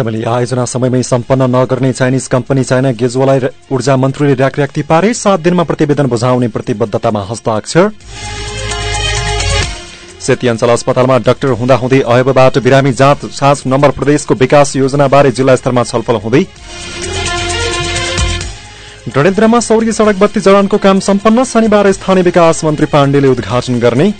चमेली आयोजना समयमै सम्पन्न नगर्ने चाइनिज कम्पनी चाइना गेजुवालाई ऊर्जा मन्त्रीले र्याकर्याक्ती पारे सात दिनमा प्रतिवेदन बुझाउने प्रतिबद्धतामा हस्ताक्षर। सेती अञ्चल अस्पतालमा डाक्टर हुँदाहुँदै अयबबाट बिरामी जाँच साँच नम्बर प्रदेशको विकास योजनाबारे जिल्ला स्तरमा छलफल हुँदै। डडेन्द्रमा सौर्य सड़क बत्ती जडानको काम सम्पन्न। शनिबार स्थानीय विकास मन्त्री पाण्डेले उद्घाटन गर्ने।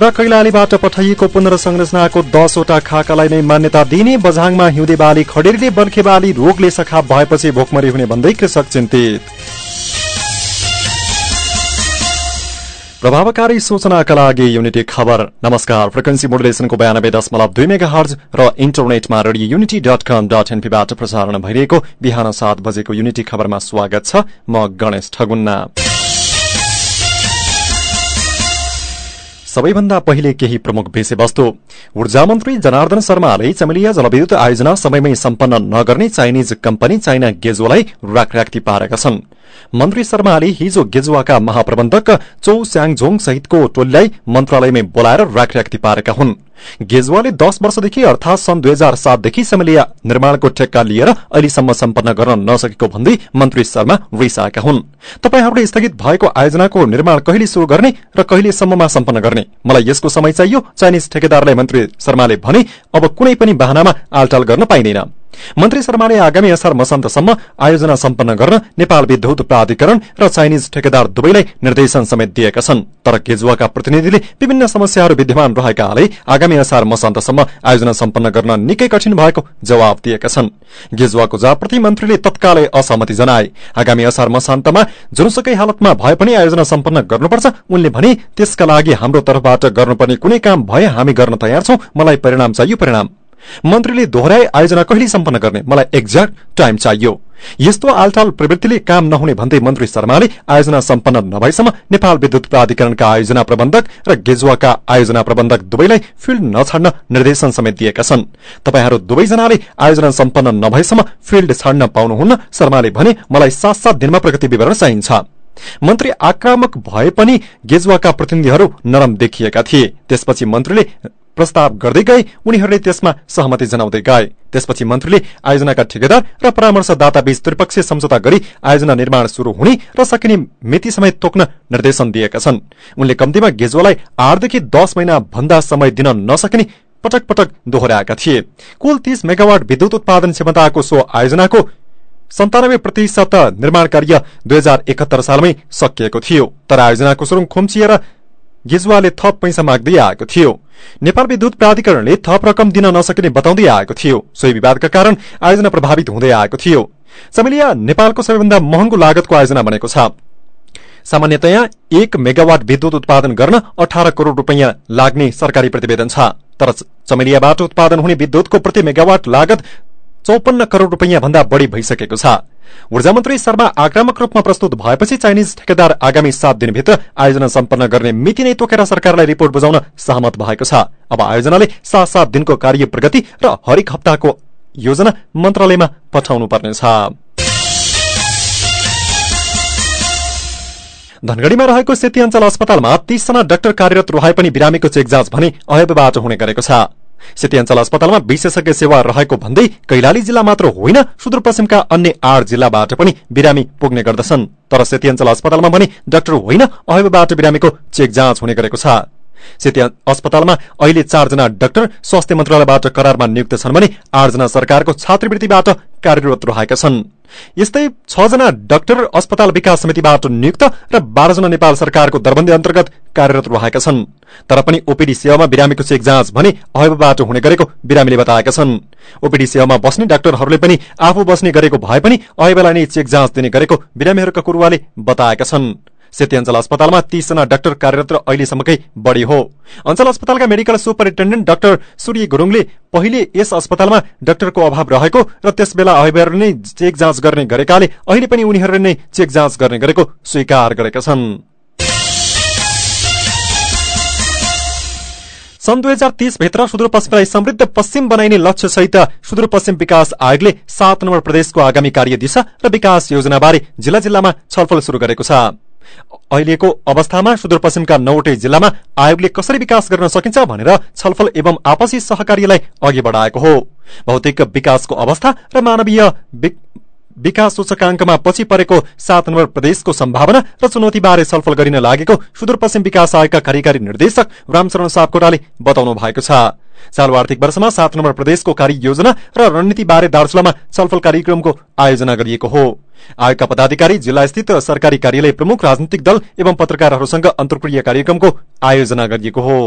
र कैलालीबाट पठाइएको पुनर्संरचनाको दसवटा खाकालाई नै मान्यता दिने बझाङमा हिउँदे बाली खडेरीले बर्खे बाली रोगले सखा भएपछि भोकमरी हुने भन्दै कृषक चिन्तित। प्रभावकारी सूचनाका लागि युनिटी खबर। नमस्कार फ्रिक्वेन्सी मोडुलेसनको बयानब्बे दशमलव दुई मेगा हर्ज र इन्टरनेटमा radio unity dot com dot एनपीबाट प्रसारण भइरहेको बिहान सात बजेको युनिटी खबरमा स्वागत छ म गणेश ठगुन्ना। सबैभन्दा पहिले केही प्रमुख विषयवस्तु ऊर्जा मन्त्री जनार्दन शर्माले चमेलिया जलविद्युत आयोजना समयमै सम्पन्न नगर्ने चाइनिज कम्पनी चाइना गेजुवालाई राखराख्ती पारेका छन्। मन्त्री शर्माले हिजो गेजुवाका महाप्रबन्धक चौ स्याङझोङ सहितको टोलीलाई मन्त्रालयमै बोलाएर राखराख्ती पारेका हुन्। गेजुवाले दश वर्षदेखि अर्थात सन् दुई हजार सातदेखि समलिया निर्माणको ठेक्का लिएर अहिलेसम्म सम्पन्न गर्न नसकेको भन्दै मन्त्री शर्मा रिसाएका हुन्। तपाईँहरूले स्थगित भएको आयोजनाको निर्माण कहिले शुरू गर्ने र कहिलेसम्ममा सम्पन्न गर्ने? मलाई यसको समय चाहियो। चाइनिज ठेकेदारलाई मन्त्री शर्माले भने अब कुनै पनि वाहनामा आलटाल गर्न पाइँदैन। मन्त्री शर्माले आगामी असार मसान्तसम्म आयोजना सम्पन्न गर्न नेपाल विद्युत प्राधिकरण र चाइनिज ठेकेदार दुवैलाई निर्देशन समेत दिएका छन्। तर केजुवाका प्रतिनिधिले विभिन्न समस्याहरू विद्यमान रहेकाले आगामी असार मसान्तसम्म आयोजना सम्पन्न गर्न निकै कठिन भएको जवाब दिएका छन्। गेजुवाको जवाबप्रति मन्त्रीले तत्कालै असहमति जनाए। आगामी असार मसान्तमा जुनसुकै हालतमा भए पनि आयोजना सम्पन्न गर्नुपर्छ उनले भने त्यसका लागि हाम्रो तर्फबाट गर्नुपर्ने कुनै काम भए हामी गर्न तयार छौं मलाई परिणाम चाहियो परिणाम। मन्त्रीले दोहोऱ्याए आयोजना कहिले सम्पन्न गर्ने? मलाई एक्ज्याक्ट टाइम चाहियो। यस्तो आलटाल प्रवृत्तिले काम नहुने भन्दै मन्त्री शर्माले आयोजना सम्पन्न नभएसम्म नेपाल विद्युत प्राधिकरणका आयोजना प्रबन्धक र गेजुवाका आयोजना प्रबन्धक दुवैलाई फिल्ड नछाड्न निर्देशन समेत दिएका छन्। तपाईँहरू दुवैजनाले आयोजना सम्पन्न नभएसम्म फिल्ड छाड्न पाउनुहुन्न शर्माले भने मलाई सात सात दिनमा प्रगति विवरण चाहिन्छ। मन्त्री आक्रामक भए पनि गेजुवाका प्रतिनिधिहरू नरम देखिएका थिए। त्यसपछि मन्त्रीले प्रस्ताव गर्दै गए उनीहरूले त्यसमा सहमति जनाउँदै गए। त्यसपछि मन्त्रीले आयोजनाका ठेकेदार र परामर्शदाता बीच त्रिपक्षीय सम्झौता गरी आयोजना निर्माण शुरू हुने र सकिने मिति समेत तोक्न निर्देशन दिएका छन्। उनले कम्तीमा गेजुवालाई आठदेखि दस महिना भन्दा समय दिन नसकिने पटक पटक दोहोऱ्याएका थिए। कुल तीस मेगावाट विद्युत उत्पादन क्षमताको सो आयोजनाको सन्तानब्बे प्रतिशत निर्माण कार्य दुई हजार एकहत्तर सालमै सकिएको थियो। तर आयोजनाको सुरुङ खुम्चिएर गेजुवाले थप पैसा माग्दै आएको थियो। नेपाल विद्युत प्राधिकरणले थप रकम दिन नसकिने बताउँदै आएको थियो। सोही विवादका कारण आयोजना प्रभावित हुँदै आएको थियो। चमेलिया नेपालको सबैभन्दा महँगो लागतको आयोजना बनेको छ। सामान्यतया एक मेगावाट विद्युत उत्पादन गर्न अठार करोड़ रूपियाँ लाग्ने सरकारी प्रतिवेदन छ। तर चमेलियाबाट उत्पादन हुने विद्युतको प्रति मेगावाट लागत चौपन्न करोड़ रूपियाँ भन्दा बढ़ी भइसकेको छ। ऊर्जा मन्त्री शर्मा आक्रामक रूपमा प्रस्तुत भएपछि चाइनिज ठेकेदार आगामी सात दिनभित्र आयोजना सम्पन्न गर्ने मिति नै तोकेर सरकारलाई रिपोर्ट बुझाउन सहमत भएको छ। अब आयोजनाले सात सात दिनको कार्य प्रगति र हरेक हप्ताको योजना मन्त्रालयमा पठाउनु पर्नेछ धनगढ़ीमा रहेको सेती अञ्चल अस्पतालमा तीसजना डाक्टर कार्यरत रहे पनि बिरामीको चेक जाँच भने अयबबाट हुने गरेको छ। सेती अस्पतालमा विशेषज्ञ सेवा रहेको भन्दै कैलाली जिल्ला मात्र होइन सुदूरपश्चिमका अन्य आठ जिल्लाबाट पनि बिरामी पुग्ने गर्दछन्। तर सेती अस्पतालमा भने डाक्टर होइन अहेबबाट बिरामीको चेक जाँच हुने गरेको छ। सेती अस्पतालमा अहिले चारजना डाक्टर स्वास्थ्य मन्त्रालयबाट करारमा नियुक्त छन् भने आठजना सरकारको छात्रवृत्तिबाट कार्यरत रहेका छन्। यस्तै छजना डाक्टर अस्पताल विकास समितिबाट नियुक्त र बाह्रजना नेपाल सरकारको दरबन्दी अन्तर्गत कार्यरत रहेका छन्। तर पनि ओपीडी सेवामा बिरामीको चेक जाँच भने अहबबाट हुने गरेको बिरामीले बताएका छन्। ओपीडी सेवामा बस्ने डाक्टरहरूले पनि आफू बस्ने गरेको भए पनि अहेबलाई नै चेक जाँच दिने गरेको बिरामीहरूका कुरुवाले बताएका छन्। सेती अञ्चल अस्पतालमा तीसजना डाक्टर कार्यरत अहिलेसम्मकै बढ़ी हो। अञ्चल अस्पतालका मेडिकल सुपरिन्टेण्डेन्ट डाक्टर सूर्य गुरूङले पहिले यस अस्पतालमा डाक्टरको अभाव रहेको र त्यसबेला अहिबेर नै चेक जाँच गर्ने गरेकाले अहिले पनि उनीहरूले नै चेक जाँच गर्ने गरेको स्वीकार गरेका छन्। सन् दुई हजार तीसभित्र सुदूरपश्चिमलाई समृद्ध पश्चिम बनाइने लक्ष्यसहित सुदूरपश्चिम विकास आयोगले सात नम्बर प्रदेशको आगामी कार्यदिशा र विकास योजनाबारे जिल्ला जिल्लामा छलफल शुरू गरेको छ। अहिलेको अवस्थामा सुदूरपश्चिमका नौवटै जिल्लामा आयोगले कसरी विकास गर्न सकिन्छ भनेर छलफल एवं आपसी सहकार्यलाई अघि बढ़ाएको हो। भौतिक विकासको अवस्था र मानवीय विकास सूचकांकमा पछि परेको सात नम्बर प्रदेशको सम्भावना र चुनौतीबारे छलफल गरिन लागेको सुदूरपश्चिम विकास आयोगका कार्यकारी निर्देशक रामचरण सापकोटाले बताउनु भएको छ। चालु आर्थिक वर्षमा सात नम्बर प्रदेशको कार्य योजना र रणनीतिबारे दार्चुलामा छलफल कार्यक्रमको आयोजना गरिएको हो। आयोगका पदाधिकारी जिल्ला स्थित सरकारी कार्यालय प्रमुख राजनीतिक दल एवं पत्रकारहरूसँग अन्तर्क्रिय कार्यक्रमको आयोजना गरिएको हो।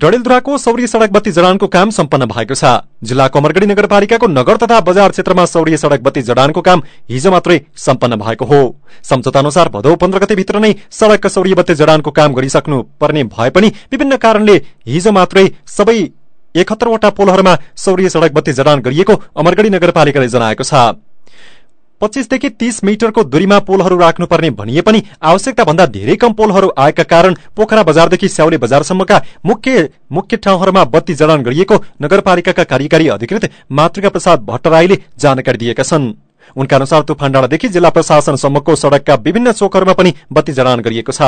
डडेलधुराको सौर्य सड़क बत्ती जडानको काम सम्पन्न भएको छ। जिल्लाको अमरगढ़ी नगरपालिकाको नगर तथा बजार क्षेत्रमा सौर्य सड़क बत्ती जडानको काम हिजो मात्रै सम्पन्न भएको हो। सम्झौता अनुसार भदौ पन्ध्र गतेभित्र नै सड़क सौर्य बत्ती जडानको काम गरिसक्नु पर्ने भए पनि विभिन्न कारणले हिजो मात्रै सबै एकहत्तरवटा पोलहरूमा सौर्य सड़क बत्ती जडान गरिएको अमरगढ़ी नगरपालिकाले जनाएको छ। पच्चीसदेखि तीस मिटरको दूरीमा पोलहरू राख्नुपर्ने भनिए पनि आवश्यकता भन्दा धेरै कम पोलहरू आएका कारण पोखरा बजारदेखि स्याउले बजारसम्मका मुख्य मुख्य ठाउँहरूमा बत्ती जडान गरिएको नगरपालिकाका कार्यकारी अधिकृत मातृका प्रसाद भट्टराईले जानकारी दिएका छन्। उनका अनुसार तुफान डाँडादेखि जिल्ला प्रशासनसम्मको सड़कका विभिन्न चोकहरूमा पनि बत्ती जडान गरिएको छ।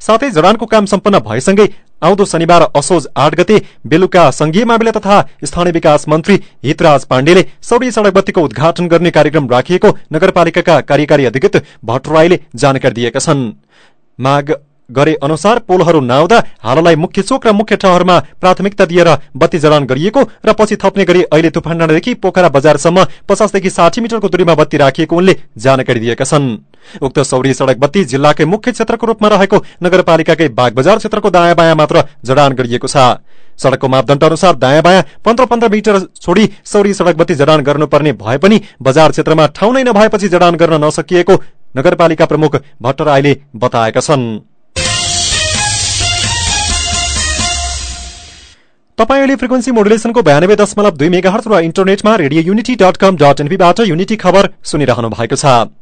साथै जडानको काम सम्पन्न भएसँगै आउँदो शनिबार असोज आठ गते बेलुका संघीय मामिला तथा स्थानीय विकास मन्त्री हितराज पाण्डेले सौर्य सड़क बत्तीको उद्घाटन गर्ने कार्यक्रम राखिएको नगरपालिकाका कार्यकारी अधिकृत भट्टराईले जानकारी दिएका छन्। माग गरे अनुसार पोलहरू नआउँदा हाललाई मुख्य चोक र मुख्य ठाउँहरूमा प्राथमिकता दिएर बत्ती जडान गरिएको र पछि थप्ने गरी अहिले तुफान डाँडादेखि पोखरा बजारसम्म पचासदेखि साठी मिटरको दूरीमा बत्ती राखिएको उनले जानकारी दिएका छन्। उक्त सौरी सड़क बत्ती जिल्लाकै मुख्य क्षेत्रको रूपमा रहेको नगरपालिकाकै बाग बजार क्षेत्रको दायाँ बायाँ मात्र जडान गरिएको छ। सड़कको मापदण्ड अनुसार दायाँ बायाँ पन्ध्र पन्ध्र मिटर छोडी सौरी सड़क बत्ती जडान गर्नुपर्ने भए पनि बजार क्षेत्रमा ठाउँ नै नभएपछि जडान गर्न नसकिएको नगरपालिका प्रमुख भट्टराईले बताएका छन्। तपाईँ अहिले फ्रिक्वेन्सी मोडुलेसनको बयानब्बे दशमलव दुई मेगा र इन्टरनेटमा radio unity dot com dot एनपीबाट unity खबर सुनिरहनु भएको छ।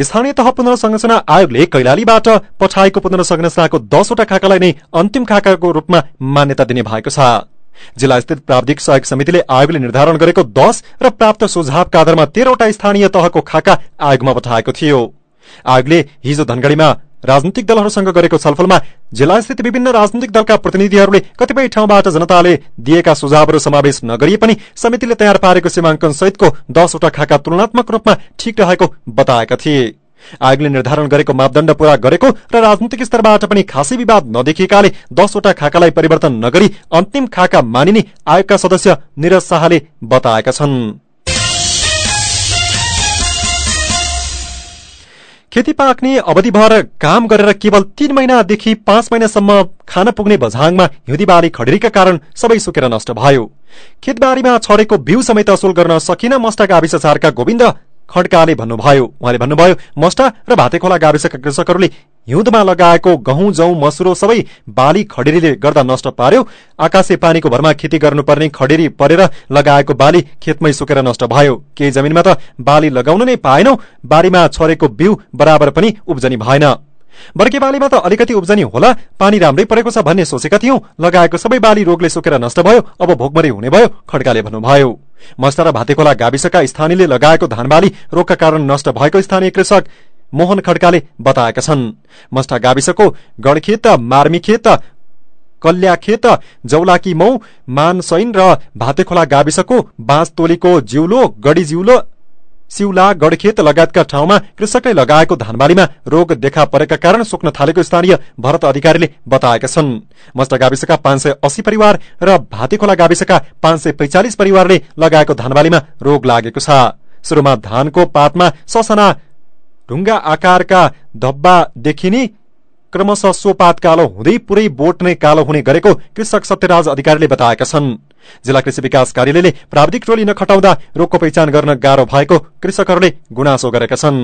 स्थानीय तह पुनर्संरचना आयोगले कैलालीबाट पठाएको पुनर्संरचनाको दसवटा खाकालाई नै अन्तिम खाकाको रूपमा मान्यता दिने भएको छ। जिल्ला स्थित प्राविधिक सहयोग समितिले आयोगले निर्धारण गरेको दश र प्राप्त सुझावका आधारमा तेह्रवटा स्थानीय तहको खाका आयोगमा पठाएको थियो। आयोगले हिजो धनगढ़ीमा राजनीतिक दलहरूसँग गरेको छलफलमा जिल्लास्थित विभिन्न राजनीतिक दलका प्रतिनिधिहरूले कतिपय ठाउँबाट जनताले दिएका सुझावहरू समावेश नगरिए पनि समितिले तयार पारेको सीमाङ्कन सहितको दसवटा खाका तुलनात्मक रूपमा ठिक रहेको बताएका थिए। आयोगले निर्धारण गरेको मापदण्ड पूरा गरेको र राजनीतिक स्तरबाट पनि खासै विवाद नदेखिएकाले दसवटा खाकालाई परिवर्तन नगरी अन्तिम खाका मानिने आयोगका सदस्य निरज शाहले बताएका छन्। खेती पाक्ने अवधिभर काम गरेर केवल तीन महिनादेखि पाँच महिनासम्म खान पुग्ने बझाङमा हिउँदी बाली खडेरीका कारण सबै सुकेर नष्ट भयो। खेतबारीमा छरेको बिउ समेत असुल गर्न सकिन मस्टा गाविस चारका गोविन्द खड्काले भन्नुभयो। उहाँले भन्नुभयो मस्टा र भातेखोला गाविसका कृषकहरूले हिउँदमा लगाएको गहुँ जौं मसुरो सबै बाली खडेरीले गर्दा नष्ट पार्यो। आकाशे पानीको भरमा खेती गर्नुपर्ने खडेरी परेर लगाएको बाली खेतमै सुकेर नष्ट भयो। केही जमिनमा त बाली लगाउन नै पाएनौ। बारीमा छरेको बिउ बराबर पनि उब्जनी भएन। बर्के बालीमा त अलिकति उब्जनी होला। पानी राम्रै परेको छ भन्ने सोचेका थियौं। लगाएको सबै बाली रोगले सुकेर नष्ट भयो। अब भोकमरी हुने भयो खड्काले भन्नुभयो। मस्ता र भातेखोला गाविसका स्थानीयले लगाएको धानबाली रोगका कारण नष्ट भएको स्थानीय कृषक मोहन खड्काले बताएका छन्। मस्टा गाविसको गणखेत मार्मीखेत कल्याखेत जौलाकी मौ मानसैन र भातेखोला गाविसको बाँचतोलीको जिउलो गडी सिउला गडखेत लगायतका ठाउँमा कृषकले लगाएको धानबालीमा रोग देखा परेका कारण सुक्न थालेको स्थानीय भरत अधिकारीले बताएका छन्। मस्ट गाविसका पाँच सय अस्सी परिवार र भातेखोला गाविसका पाँच सय पैंचालिस परिवारले लगाएको धानबालीमा रोग लागेको छ। शुरूमा धानको पातमा ससना ढुङ्गा आकारका धब्बा देखिने क्रमशः सोपात कालो हुँदै पुरै बोट नै कालो हुने गरेको कृषक सत्यराज अधिकारीले बताएका छन्। जिल्ला कृषि विकास कार्यालयले प्राविधिक टोली नखटाउँदा रोगको पहिचान गर्न गाह्रो भएको कृषकहरूले गुनासो गरेका छन्।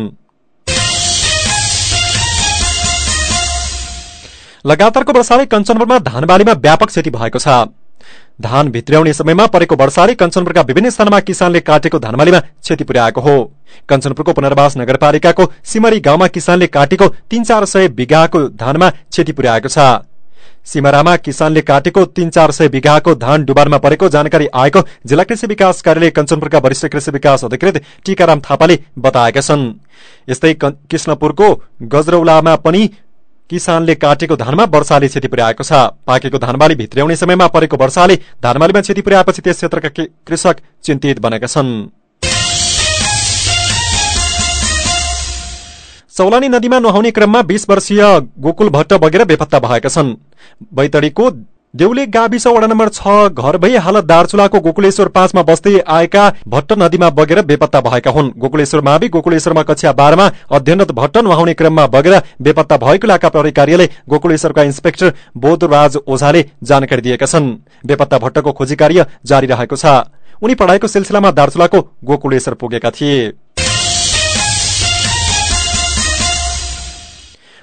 लगातारको वर्षाले कञ्चनपुरमा धानबालीमा व्यापक क्षति भएको छ। धान भित्र्याउने समयमा परेको वर्षाले कञ्चनपुरका विभिन्न स्थानमा किसानले काटेको धानबालीमा क्षति पुर्याएको हो। कञ्चनपुरको पुनर्वास नगरपालिकाको सिमरी गाउँमा किसानले काटेको तीन चार सय बिघाको धानमा क्षति पुर्याएको छ। सिमरामा किसानले काटेको तीन चार सय बिघाको धान डुबानमा परेको जानकारी आएको जिल्ला कृषि विकास कार्यालय कञ्चनपुरका वरिष्ठ कृषि विकास अधिकृत टीकाराम थापाले बताएका छन्। यस्तै कृष्णपुरको गजरौलामा पनि किसानले काटेको धानमा वर्षाले क्षति पुर्याएको छ। पाकेको धानबाली भित्र्याउने समयमा परेको वर्षाले धानबालीमा क्षति पुर्याएपछि त्यस क्षेत्रका कृषक चिन्तित बनेका छन्। चौलानी नदीमा नुहाउने क्रममा बीस वर्षीय गोकुल भट्ट बगेर बेपत्ता भएका छन्। बैतडीको देउले गाविस वडा नम्बर छ घर भई हालत दार्चुलाको गोकुलेश्वर पाँचमा बस्दै आएका भट्ट नदीमा बगेर बेपत्ता भएका हुन्। गोकुलेश्वर मावि गोकुलेश्वरमा कक्षा बाह्रमा अध्ययनरत भट्ट नुहाउने क्रममा बगेर बेपत्ता भएको इलाका प्रहरी कार्यालय गोकुलेश्वरका इन्सपेक्टर बोधराज ओझाले जानकारी दिएका छन्। बेपत्ता भट्टको खोजी कार्य जारी रहेको छ। उनी पढ़ाईको सिलसिलामा दार्चुलाको गोकुलेश्वर पुगेका थिए।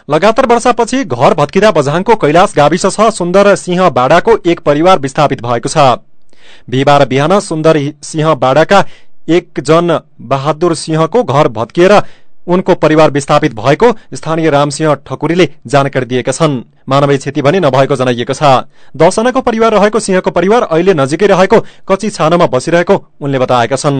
लगातार वर्षापछि घर भत्किँदा बझाङको कैलाश गाविस छ सुन्दर सिंह बाडाको एक परिवार विस्थापित भएको छ। बिहिबार बिहान सुन्दर सिंह बाडाका एकजन बहादुर सिंहको घर भत्किएर उनको परिवार विस्थापित भएको स्थानीय रामसिंह ठकुरीले जानकारी दिएका छन्। मानवीय क्षति भने नभएको जनाइएको छ। दसजनाको परिवार रहेको सिंहको परिवार अहिले नजिकै रहेको कच्ची छानोमा बसिरहेको उनले बताएका छन्।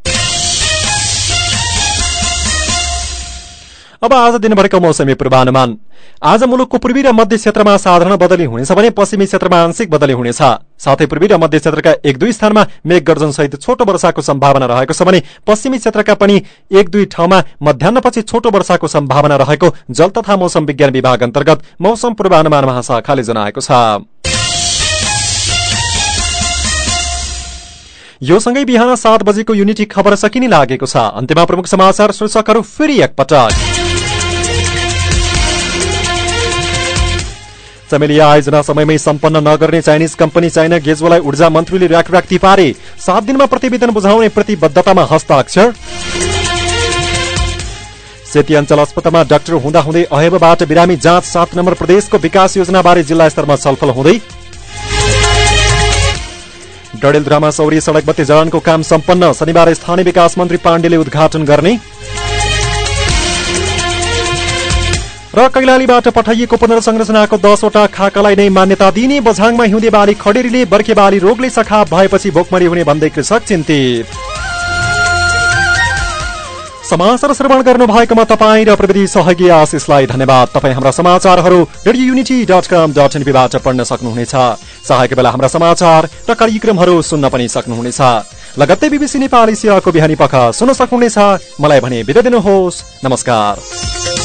अब आज दिनभरिको मौसमी पूर्वानुमान। आज मुलुकको पूर्वी र मध्य क्षेत्रमा साधारण बदली हुनेछ भने पश्चिमी क्षेत्रमा आंशिक बदली हुनेछ। साथै पूर्वी र मध्य क्षेत्रका एक दुई स्थानमा मेघ गर्जनसहित छोटो वर्षाको सम्भावना रहेको छ भने पश्चिमी क्षेत्रका पनि एक दुई ठाउँमा मध्याहपछि छोटो वर्षाको सम्भावना रहेको जल तथा मौसम विज्ञान विभाग अन्तर्गत मौसम पूर्वानुमान महाशाखाले जनाएको छ। यो सँगै बिहान सात बजेको युनिटी खबर सकिने लागेको छ। अन्त्यमा प्रमुख समाचार शीर्षकहरू फेरि एकपटक। चमेलिया आयोजना समयमै सम्पन्न नगर्ने चाइनिज कम्पनी चाइना गेजोलाई ऊर्जा मन्त्रीले राखी पारे सात दिनमा प्रतिवेदन बुझाउने प्रतिबद्धतामा हस्ताक्षर। सेती अञ्चल अस्पतालमा डाक्टर हुँदाहुँदै अहेबबाट बिरामी जाँच सात नम्बर प्रदेशको विकास योजनाबारे जिल्ला स्तरमा छलफल हुँदै। डडेलधुरामा सौरी सड़क बत्ती जडानको काम सम्पन्न। शनिबार स्थानीय विकास मन्त्री पाण्डेले उद्घाटन गर्ने। र कैलालीबाट पठाइएको पुनर्संरचनाको दसवटा खाकालाई नै मान्यता दिने बझाङमा हिउँदे बाली खडेरीले बर्खे बाली रोगले सखा भएपछि भोकमरी हुने भन्दै कृषक चिन्तित। समाचार श्रवण गर्नु भएकोमा तपाईँ र प्रविधि सहयोगी आशिषलाई धन्यवाद। तपाईँ हाम्रा समाचारहरू radio unity dot com dot एनपीबाट पढ्न सक्नुहुनेछ। चाहेको बेला हाम्रा समाचार र कार्यक्रमहरू सुन्न पनि सक्नुहुनेछ। लगत्तै बिबिसी नेपाली सेवाको बिहानी पख सुन्न सक्नुहुनेछ। मलाई भने बिदा दिनुहोस्। नमस्कार।